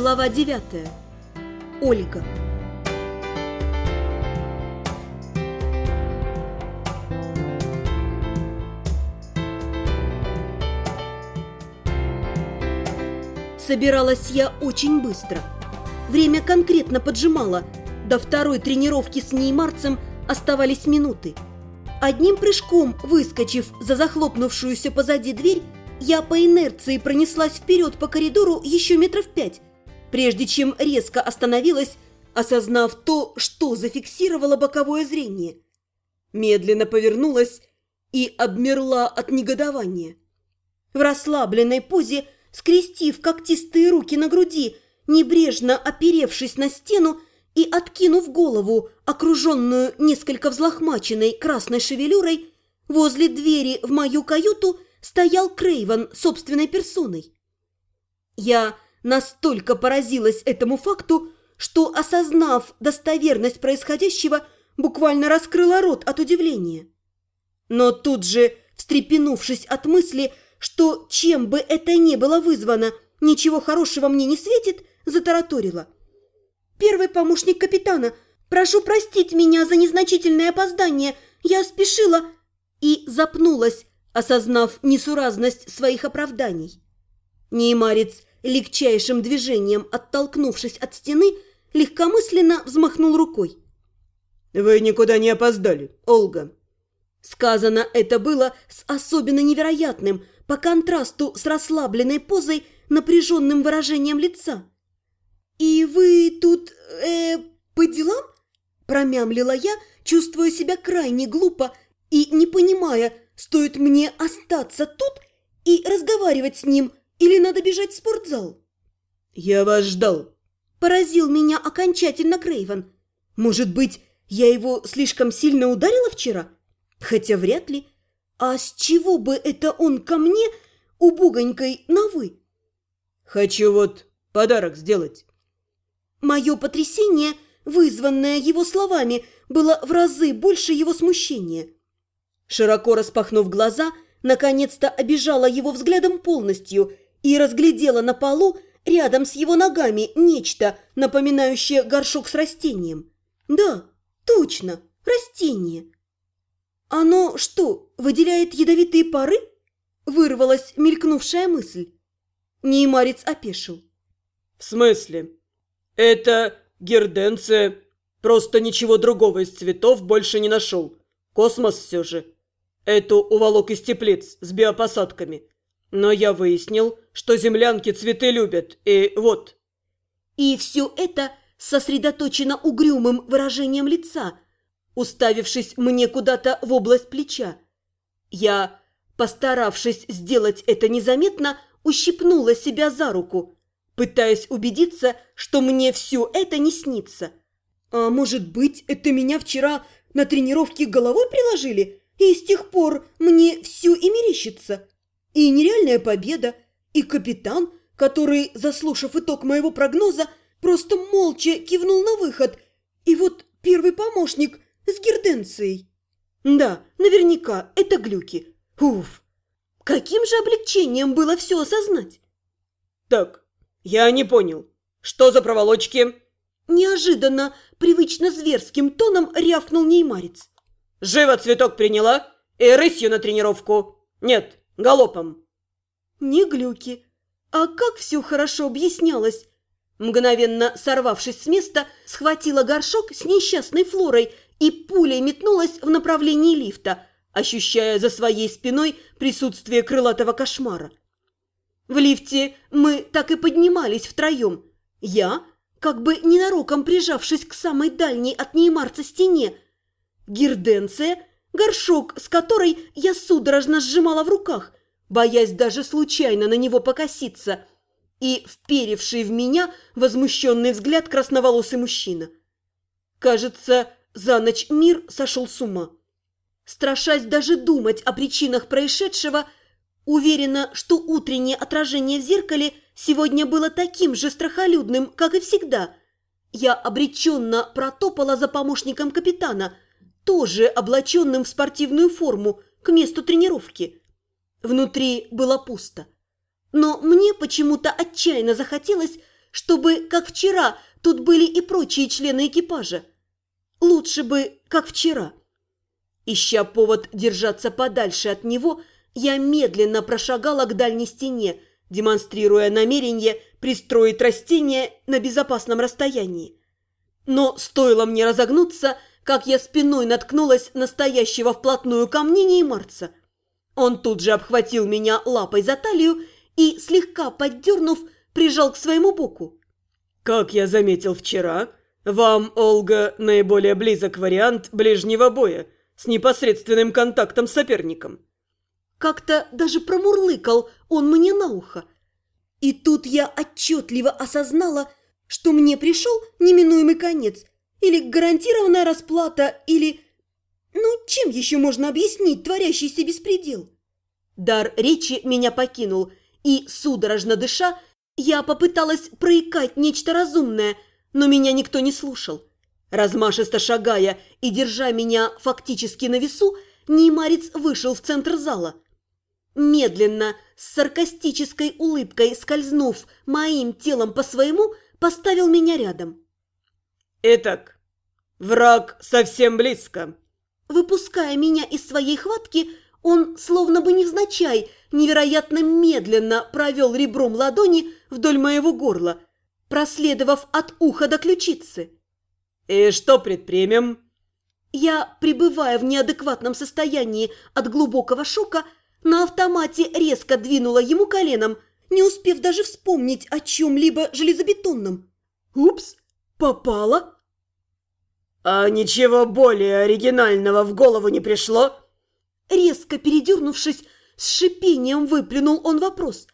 Глава 9. Ольга. Собиралась я очень быстро. Время конкретно поджимало. До второй тренировки с неймарцем оставались минуты. Одним прыжком, выскочив за захлопнувшуюся позади дверь, я по инерции пронеслась вперед по коридору еще метров пять, прежде чем резко остановилась, осознав то, что зафиксировало боковое зрение. Медленно повернулась и обмерла от негодования. В расслабленной позе, скрестив когтистые руки на груди, небрежно оперевшись на стену и откинув голову, окруженную несколько взлохмаченной красной шевелюрой, возле двери в мою каюту стоял Крейвен собственной персоной. Я настолько поразилась этому факту, что, осознав достоверность происходящего, буквально раскрыла рот от удивления. Но тут же, встрепенувшись от мысли, что чем бы это ни было вызвано, ничего хорошего мне не светит, затараторила. «Первый помощник капитана, прошу простить меня за незначительное опоздание, я спешила...» И запнулась, осознав несуразность своих оправданий. Неймарец легчайшим движением, оттолкнувшись от стены, легкомысленно взмахнул рукой. «Вы никуда не опоздали, Олга!» Сказано это было с особенно невероятным, по контрасту с расслабленной позой, напряженным выражением лица. «И вы тут, э, по делам?» Промямлила я, чувствуя себя крайне глупо и не понимая, стоит мне остаться тут и разговаривать с ним, или надо бежать в спортзал? «Я вас ждал!» Поразил меня окончательно Крейвен. Может быть, я его слишком сильно ударила вчера? Хотя вряд ли. А с чего бы это он ко мне, убогонькой, на «вы»? «Хочу вот подарок сделать». Мое потрясение, вызванное его словами, было в разы больше его смущения. Широко распахнув глаза, наконец-то обижала его взглядом полностью и разглядела на полу рядом с его ногами нечто, напоминающее горшок с растением. Да, точно, растение. Оно что, выделяет ядовитые пары? Вырвалась мелькнувшая мысль. Неймарец опешил. В смысле? Это герденция. Просто ничего другого из цветов больше не нашел. Космос все же. Эту уволок из теплиц с биопосадками. Но я выяснил, что землянки цветы любят, и вот. И все это сосредоточено угрюмым выражением лица, уставившись мне куда-то в область плеча. Я, постаравшись сделать это незаметно, ущипнула себя за руку, пытаясь убедиться, что мне все это не снится. А может быть, это меня вчера на тренировке головой приложили, и с тех пор мне все и мерещится? И нереальная победа, и капитан, который, заслушав итог моего прогноза, просто молча кивнул на выход, и вот первый помощник с герденцией. Да, наверняка, это глюки. Уф! Каким же облегчением было все осознать? Так, я не понял. Что за проволочки? Неожиданно, привычно зверским тоном рявкнул неймарец. Живо цветок приняла и рысью на тренировку. Нет, Галопом!» «Не глюки. А как все хорошо объяснялось!» Мгновенно сорвавшись с места, схватила горшок с несчастной флорой и пулей метнулась в направлении лифта, ощущая за своей спиной присутствие крылатого кошмара. В лифте мы так и поднимались втроем. Я, как бы ненароком прижавшись к самой дальней от Неймарца стене, Герденция горшок, с которой я судорожно сжимала в руках, боясь даже случайно на него покоситься, и вперевший в меня возмущенный взгляд красноволосый мужчина. Кажется, за ночь мир сошел с ума. Страшась даже думать о причинах происшедшего, уверена, что утреннее отражение в зеркале сегодня было таким же страхолюдным, как и всегда. Я обреченно протопала за помощником капитана – тоже облаченным в спортивную форму, к месту тренировки. Внутри было пусто. Но мне почему-то отчаянно захотелось, чтобы, как вчера, тут были и прочие члены экипажа. Лучше бы, как вчера. Ища повод держаться подальше от него, я медленно прошагала к дальней стене, демонстрируя намерение пристроить растение на безопасном расстоянии. Но стоило мне разогнуться, как я спиной наткнулась на стоящего вплотную ко мне Неймарца. Он тут же обхватил меня лапой за талию и, слегка поддернув, прижал к своему боку. «Как я заметил вчера, вам, Олга, наиболее близок вариант ближнего боя с непосредственным контактом с соперником». Как-то даже промурлыкал он мне на ухо. И тут я отчетливо осознала, что мне пришел неминуемый конец, или гарантированная расплата, или... Ну, чем еще можно объяснить творящийся беспредел? Дар речи меня покинул, и, судорожно дыша, я попыталась проикать нечто разумное, но меня никто не слушал. Размашисто шагая и держа меня фактически на весу, Неймарец вышел в центр зала. Медленно, с саркастической улыбкой скользнув моим телом по своему, поставил меня рядом. «Итак, враг совсем близко». Выпуская меня из своей хватки, он, словно бы невзначай, невероятно медленно провел ребром ладони вдоль моего горла, проследовав от уха до ключицы. «И что предпримем?» Я, пребывая в неадекватном состоянии от глубокого шока, на автомате резко двинула ему коленом, не успев даже вспомнить о чем-либо железобетонном. «Упс, попала!» «А ничего более оригинального в голову не пришло?» Резко передернувшись, с шипением выплюнул он вопрос,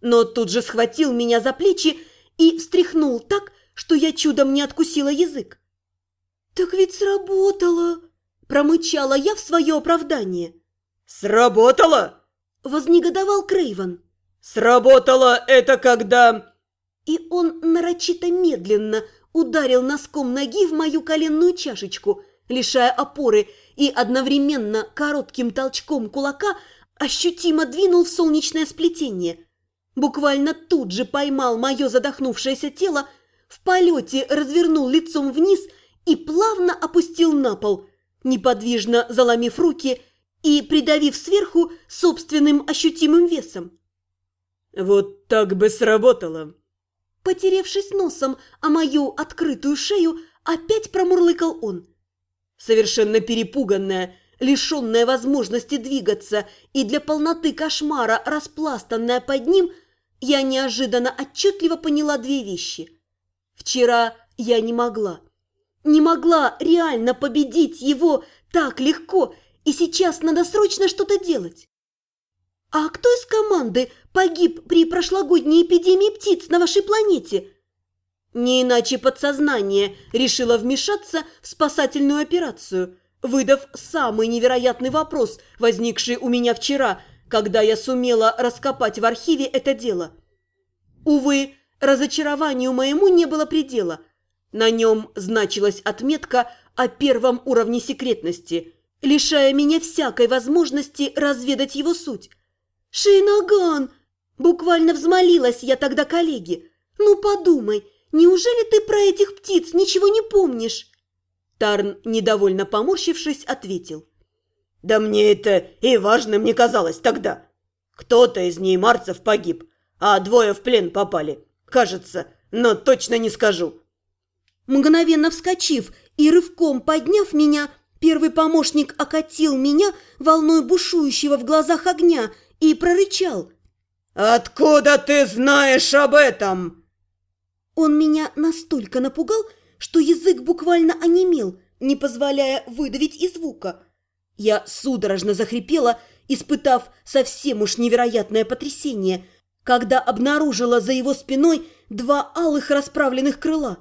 но тут же схватил меня за плечи и встряхнул так, что я чудом не откусила язык. «Так ведь сработало!» – промычала я в свое оправдание. «Сработало?» – вознегодовал Крейвен. «Сработало это когда...» И он нарочито медленно ударил носком ноги в мою коленную чашечку, лишая опоры, и одновременно коротким толчком кулака ощутимо двинул в солнечное сплетение. Буквально тут же поймал мое задохнувшееся тело, в полете развернул лицом вниз и плавно опустил на пол, неподвижно заломив руки и придавив сверху собственным ощутимым весом. «Вот так бы сработало!» Потеревшись носом о мою открытую шею, опять промурлыкал он. Совершенно перепуганная, лишенная возможности двигаться и для полноты кошмара распластанная под ним, я неожиданно отчетливо поняла две вещи. Вчера я не могла. Не могла реально победить его так легко, и сейчас надо срочно что-то делать. «А кто из команды погиб при прошлогодней эпидемии птиц на вашей планете?» Не иначе подсознание решило вмешаться в спасательную операцию, выдав самый невероятный вопрос, возникший у меня вчера, когда я сумела раскопать в архиве это дело. Увы, разочарованию моему не было предела. На нем значилась отметка о первом уровне секретности, лишая меня всякой возможности разведать его суть. «Шейнаган!» – буквально взмолилась я тогда коллеге. «Ну подумай, неужели ты про этих птиц ничего не помнишь?» Тарн, недовольно поморщившись, ответил. «Да мне это и важным не казалось тогда. Кто-то из неймарцев погиб, а двое в плен попали. Кажется, но точно не скажу». Мгновенно вскочив и рывком подняв меня, первый помощник окатил меня волной бушующего в глазах огня – и прорычал. «Откуда ты знаешь об этом?» Он меня настолько напугал, что язык буквально онемел, не позволяя выдавить и звука. Я судорожно захрипела, испытав совсем уж невероятное потрясение, когда обнаружила за его спиной два алых расправленных крыла.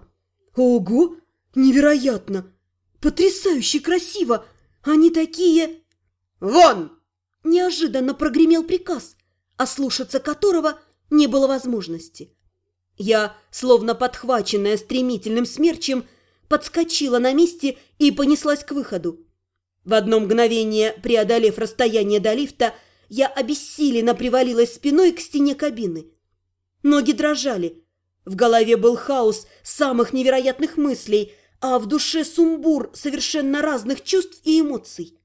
Ого! Невероятно! Потрясающе красиво! Они такие... «Вон!» Неожиданно прогремел приказ, ослушаться которого не было возможности. Я, словно подхваченная стремительным смерчем, подскочила на месте и понеслась к выходу. В одно мгновение, преодолев расстояние до лифта, я обессиленно привалилась спиной к стене кабины. Ноги дрожали. В голове был хаос самых невероятных мыслей, а в душе сумбур совершенно разных чувств и эмоций.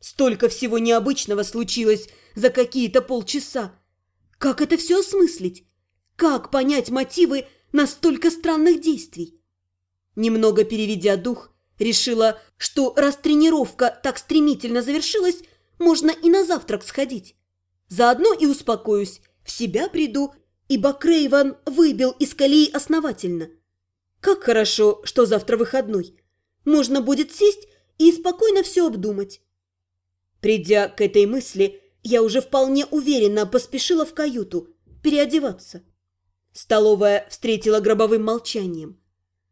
Столько всего необычного случилось за какие-то полчаса. Как это все осмыслить? Как понять мотивы настолько странных действий? Немного переведя дух, решила, что раз тренировка так стремительно завершилась, можно и на завтрак сходить. Заодно и успокоюсь, в себя приду, ибо Крейван выбил из колеи основательно. Как хорошо, что завтра выходной. Можно будет сесть и спокойно все обдумать. Придя к этой мысли, я уже вполне уверенно поспешила в каюту переодеваться. Столовая встретила гробовым молчанием.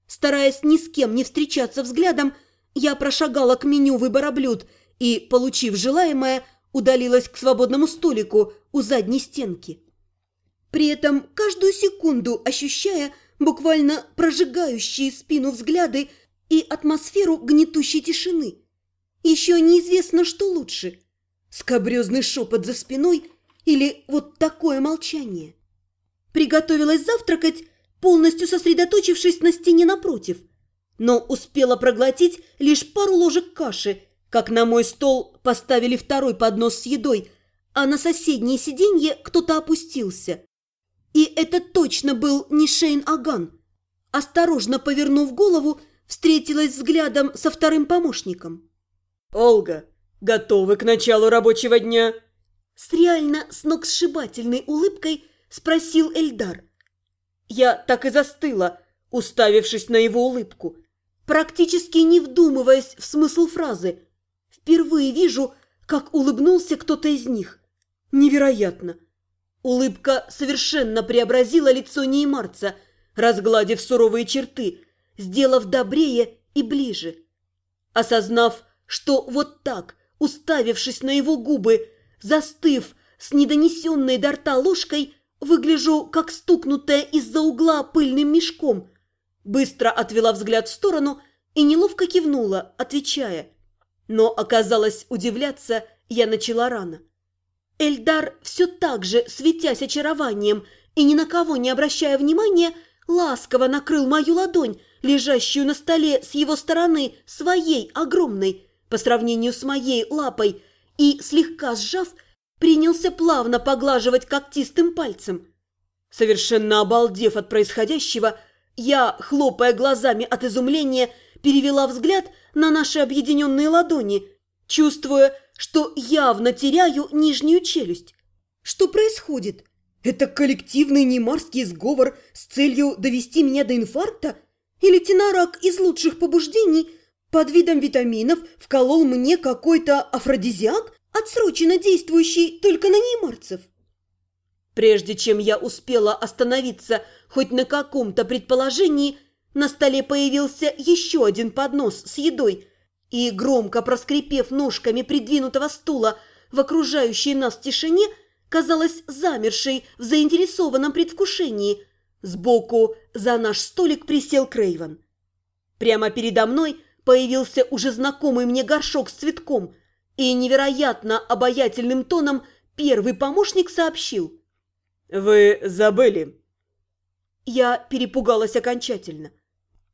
Стараясь ни с кем не встречаться взглядом, я прошагала к меню выбора блюд и, получив желаемое, удалилась к свободному столику у задней стенки. При этом каждую секунду ощущая буквально прожигающие спину взгляды и атмосферу гнетущей тишины. Еще неизвестно, что лучше – скобрезный шепот за спиной или вот такое молчание. Приготовилась завтракать, полностью сосредоточившись на стене напротив, но успела проглотить лишь пару ложек каши, как на мой стол поставили второй поднос с едой, а на соседнее сиденье кто-то опустился. И это точно был не Шейн Аган. Осторожно повернув голову, встретилась взглядом со вторым помощником. «Олга, готовы к началу рабочего дня?» С реально сногсшибательной улыбкой спросил Эльдар. Я так и застыла, уставившись на его улыбку, практически не вдумываясь в смысл фразы. Впервые вижу, как улыбнулся кто-то из них. Невероятно! Улыбка совершенно преобразила лицо неймарца, разгладив суровые черты, сделав добрее и ближе. Осознав, что вот так, уставившись на его губы, застыв с недонесенной до рта ложкой, выгляжу, как стукнутая из-за угла пыльным мешком. Быстро отвела взгляд в сторону и неловко кивнула, отвечая. Но оказалось, удивляться я начала рано. Эльдар все так же, светясь очарованием и ни на кого не обращая внимания, ласково накрыл мою ладонь, лежащую на столе с его стороны, своей огромной, по сравнению с моей лапой, и, слегка сжав, принялся плавно поглаживать когтистым пальцем. Совершенно обалдев от происходящего, я, хлопая глазами от изумления, перевела взгляд на наши объединенные ладони, чувствуя, что явно теряю нижнюю челюсть. Что происходит? Это коллективный немарский сговор с целью довести меня до инфаркта? Или Тинарак из лучших побуждений под видом витаминов вколол мне какой-то афродизиак, отсроченно действующий только на неймарцев? Прежде чем я успела остановиться хоть на каком-то предположении, на столе появился еще один поднос с едой – и, громко проскрипев ножками придвинутого стула в окружающей нас тишине, казалось замершей в заинтересованном предвкушении. Сбоку за наш столик присел Крейвен. Прямо передо мной появился уже знакомый мне горшок с цветком, и невероятно обаятельным тоном первый помощник сообщил. «Вы забыли». Я перепугалась окончательно –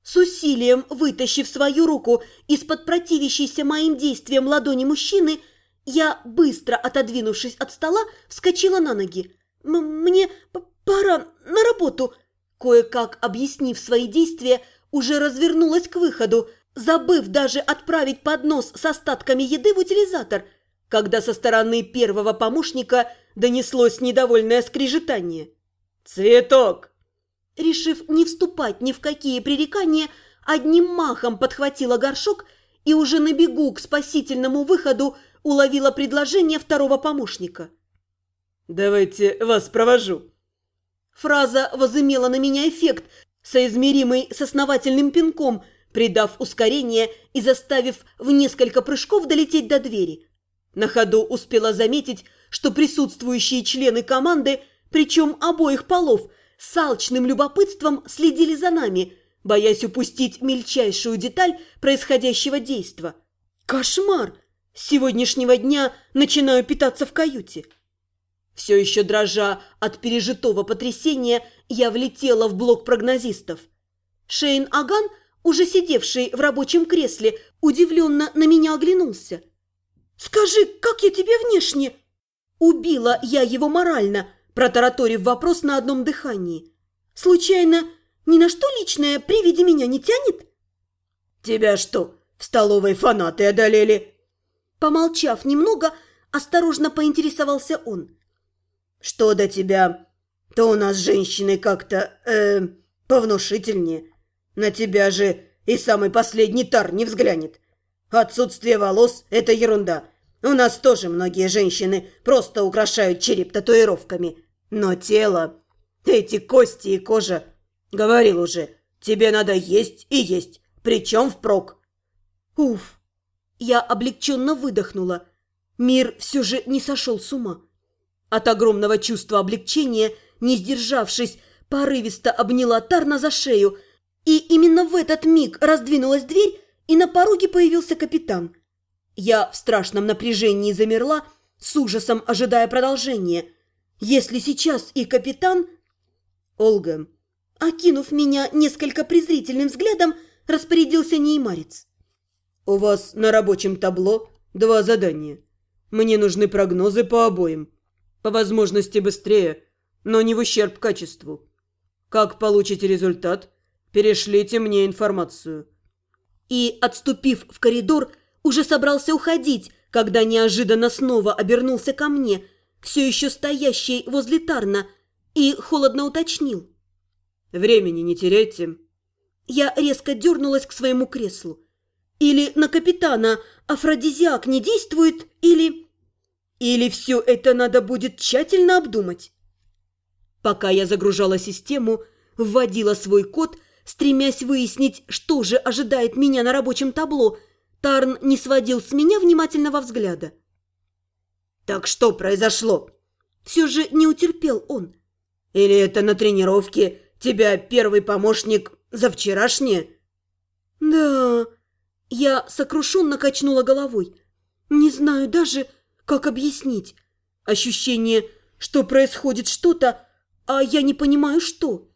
с усилием вытащив свою руку из-под противящейся моим действиям ладони мужчины, я, быстро отодвинувшись от стола, вскочила на ноги. «Мне пора на работу!» Кое-как объяснив свои действия, уже развернулась к выходу, забыв даже отправить поднос с остатками еды в утилизатор, когда со стороны первого помощника донеслось недовольное скрежетание. «Цветок!» решив не вступать ни в какие пререкания, одним махом подхватила горшок и уже на бегу к спасительному выходу уловила предложение второго помощника. «Давайте вас провожу». Фраза возымела на меня эффект, соизмеримый с основательным пинком, придав ускорение и заставив в несколько прыжков долететь до двери. На ходу успела заметить, что присутствующие члены команды, причем обоих полов – с алчным любопытством следили за нами, боясь упустить мельчайшую деталь происходящего действа. Кошмар! С сегодняшнего дня начинаю питаться в каюте. Все еще дрожа от пережитого потрясения, я влетела в блок прогнозистов. Шейн Аган, уже сидевший в рабочем кресле, удивленно на меня оглянулся. «Скажи, как я тебе внешне?» Убила я его морально, протараторив вопрос на одном дыхании. «Случайно, ни на что личное при виде меня не тянет?» «Тебя что, в столовой фанаты одолели?» Помолчав немного, осторожно поинтересовался он. «Что до тебя, то у нас женщины как-то, э, повнушительнее. На тебя же и самый последний тар не взглянет. Отсутствие волос – это ерунда. У нас тоже многие женщины просто украшают череп татуировками. Но тело, эти кости и кожа, говорил уже, тебе надо есть и есть, причем впрок». «Уф!» Я облегченно выдохнула. Мир все же не сошел с ума. От огромного чувства облегчения, не сдержавшись, порывисто обняла Тарна за шею, и именно в этот миг раздвинулась дверь, и на пороге появился капитан. Я в страшном напряжении замерла, с ужасом ожидая продолжения. Если сейчас и капитан... Олга, окинув меня несколько презрительным взглядом, распорядился неймарец. «У вас на рабочем табло два задания. Мне нужны прогнозы по обоим. По возможности быстрее, но не в ущерб качеству. Как получите результат, перешлите мне информацию». И, отступив в коридор, уже собрался уходить, когда неожиданно снова обернулся ко мне, все еще стоящий возле Тарна, и холодно уточнил. «Времени не теряйте». Я резко дернулась к своему креслу. Или на капитана афродизиак не действует, или... Или все это надо будет тщательно обдумать. Пока я загружала систему, вводила свой код, стремясь выяснить, что же ожидает меня на рабочем табло, Тарн не сводил с меня внимательного взгляда. «Так что произошло?» Все же не утерпел он. «Или это на тренировке тебя первый помощник за вчерашнее?» «Да...» Я сокрушенно качнула головой. Не знаю даже, как объяснить. Ощущение, что происходит что-то, а я не понимаю, что.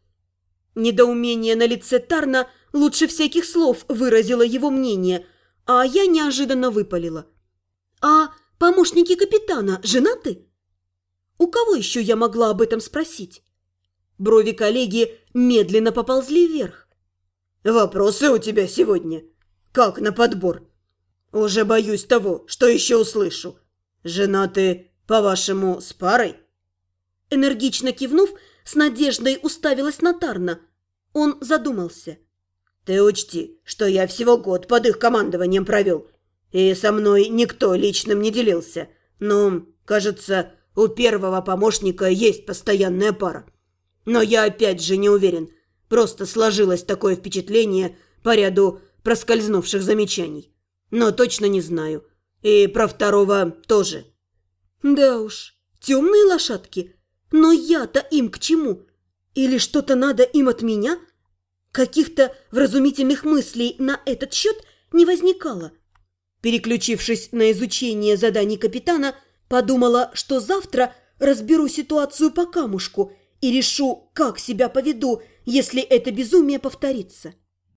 Недоумение на лице Тарна лучше всяких слов выразило его мнение, а я неожиданно выпалила. «А помощники капитана женаты?» У кого еще я могла об этом спросить? Брови коллеги медленно поползли вверх. «Вопросы у тебя сегодня?» Как на подбор? Уже боюсь того, что еще услышу. Женаты, по-вашему, с парой? Энергично кивнув, с надеждой уставилась на Тарна. Он задумался. Ты учти, что я всего год под их командованием провел, и со мной никто личным не делился. Но, кажется, у первого помощника есть постоянная пара. Но я опять же не уверен. Просто сложилось такое впечатление по ряду проскользнувших замечаний. Но точно не знаю. И про второго тоже. Да уж, темные лошадки. Но я-то им к чему? Или что-то надо им от меня? Каких-то вразумительных мыслей на этот счет не возникало. Переключившись на изучение заданий капитана, подумала, что завтра разберу ситуацию по камушку и решу, как себя поведу, если это безумие повторится.